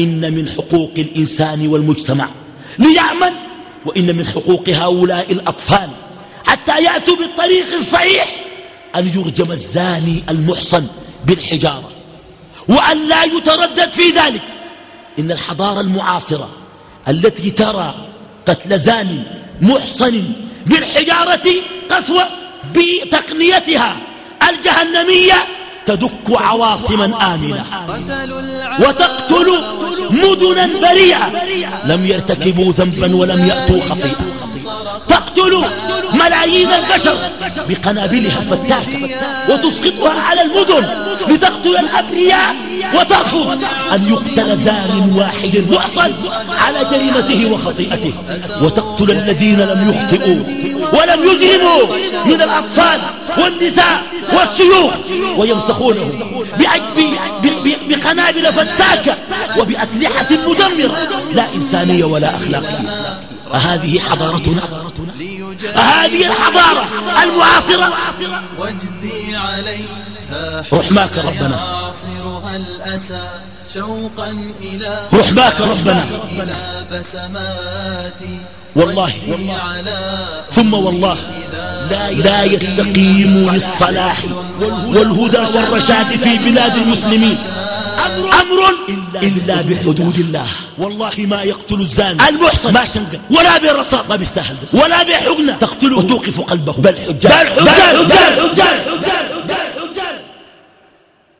إن من حقوق الإنسان والمجتمع ليعمل وإن من حقوق هؤلاء الأطفال حتى يأتوا بالطريق الصحيح أن يرجم الزاني المحصن بالحجارة وأن لا يتردد في ذلك. إن الحضارة المعاصرة التي ترى قتل زان محصن بالحجارة قسوة بتقنيتها الجهنمية تدك عواصما آمنة. وتقتل مدنا بريئة. لم يرتكبوا ذنبا ولم يأتوا خطيئة. تقتل ملايين البشر بقنابلها الفتاكة وتسقطها على المدن لتقتل الأبرياء وترفض أن يقتل زان واحد محصن على جريمته وخطيئته. وتقتل الذين لم يخطئوا ولم يجرموا من الأطفال والنساء والسيوف. ويمسخونهم بقنابل فتاكة وبأسلحة مدمرة. لا إنسانية ولا أخلاقية. أهذه حضارتنا. أهذه الحضارة المعاصرة. واجدي عليها رحماك ربنا. شوقا إلى رحماك ربنا. والله. ثم والله. لا يستقيم للصلاح والهدى والرشاد في بلاد المسلمين. أمر إلا بحدود الله. والله ما يقتل الزاني. المحصن. ما شنقل ولا بالرصاص. ما بيستاهل. ولا بحقنة. تقتله. وتوقف قلبه. بل حجاج. بل حجاج, بل حجاج, بل حجاج.